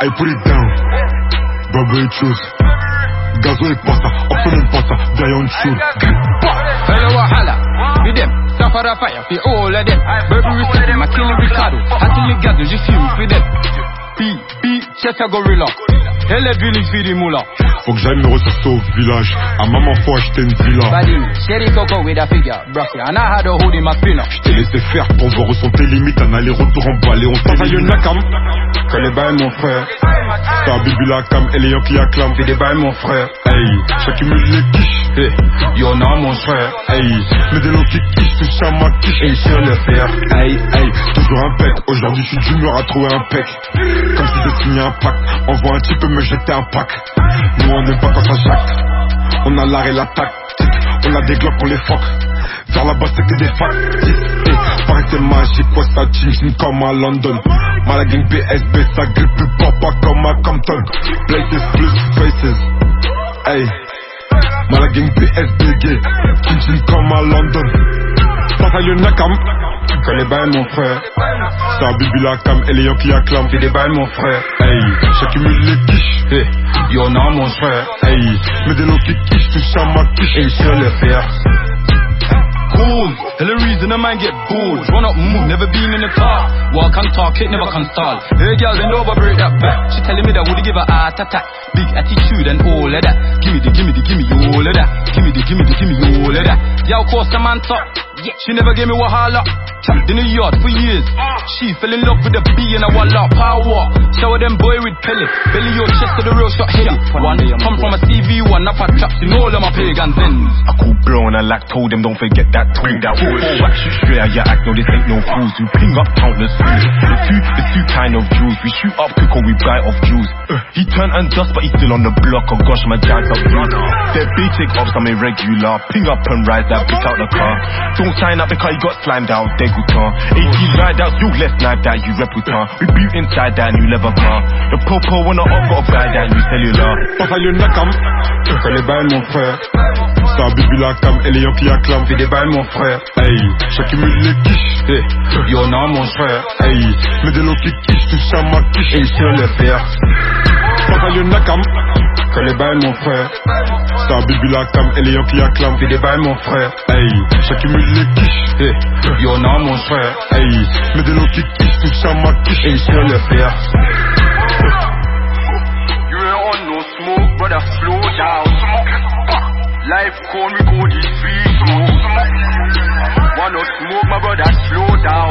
I put it down. Double choose. Gazoid pasta, opening pasta, they on shoot. Hello, Wahala. With them, Safara fire, for all of them. Baby, Burberry City, my king Ricardo. I tell you, Gazo, you fume for them. B, B, Chester Gorilla. Elle est for the moula. Faut que j'aille me ressourcer au village. À maman, faut acheter une villa. Badini, Sherry Coco with a figure. Brocky, and I had a hoodie, my spinner. T'es laissé faire pour voir où sont tes limites. Un aller-retour en balai. On s'en aille Nakam. Connais pas mon frère. C'est un bibi la cam. Et les Yankees acclament. Fais des bails, mon frère. Hey. J'accumule les quiches. Hey, yo, non, mon frère. Hey. Mets des lots qui quichent. Tout ça, ma quiche. Et sur le fer. Hey, hey, toujours un pec. Aujourd'hui, je suis d'humeur à trouver un pec. Comme si j'ai signé un pacte. Envoie un type me jeter un pack. Nous, on n'aime pas quand ça jacte. On a l'art et la tactique. On a des glocks, on les fuck. Vers là-bas, c'était des factices. Hey, c'est magique, quoi, ça ching comme à London. Malagang BSB, ça grille plus papa comme à Compton. Places plus faces. Hey. Malagang BSB, gay. Ching comme à London. Passe à Yonakam. Connais pas mon frère. C'est un bibi la cam et les Yankees acclament. Fais des balles mon frère. Hey, j'accumule les quiches. Hey, yo, non, mon frère. Hey, mets des lots qui quichent, tout ça ma quiche. Et sur le fer. And the reason a man get bored. Run up, move, never been in the car. Walk and talk, it never can stall. Hey girl, bend over, break that back. She telling me that would give her heart attack. Big attitude and all of that. Gimme the, gimme the, gimme all of that. Gimme the, gimme the, gimme all of that. Yeah, of course, the man talk. Yeah, she never gave me wahala. Trapped in the yard for years. Uh. She fell in love with the B and a walla power. Shower them boy pellet. Belly your chest to the real shot heady. One come from a CV, one up at traps in all of my pagans ends. I cool blow and I like told them don't forget that tool that was. Oh, wax you straight out your act, no this ain't no fools. We ping up countless fools. Two, the two kind of Jews. We shoot up quick or we buy off Jews. Uh, he turned and dust but he's still on the block. Oh gosh, my jags up Jews. They're basic ops, I'm irregular. Ping up and ride that bitch out the car. Don't sign up because you got slimed out, degutant. 18 ride outs, you less knife that you reputant. We built inside that new leather car. The popo wanna up, got a buy that new cellular. Passe à Yonakam. Connais pas mon frère. Un bibi la cam et les Yankees acclament. Fais des balles mon frère. Hey, j'accumule les quiches. Hey, yo, non, mon frère. Hey, mets des lots qui quichent, tout ça ma quiche. Et sur le fer. Passe à Yonakam. Connais pas mon frère. Un bibi la cam et les Yankees acclament. Fais des balles mon frère. Hey, j'accumule les quiches. Hey, yo, non, mon frère. Hey, mets des lots qui quichent, tout ça ma quiche. Et sur le fer. You ain't on no smoke, brother, slow down. life cone, we go the street. Wanna smoke, my brother, slow down.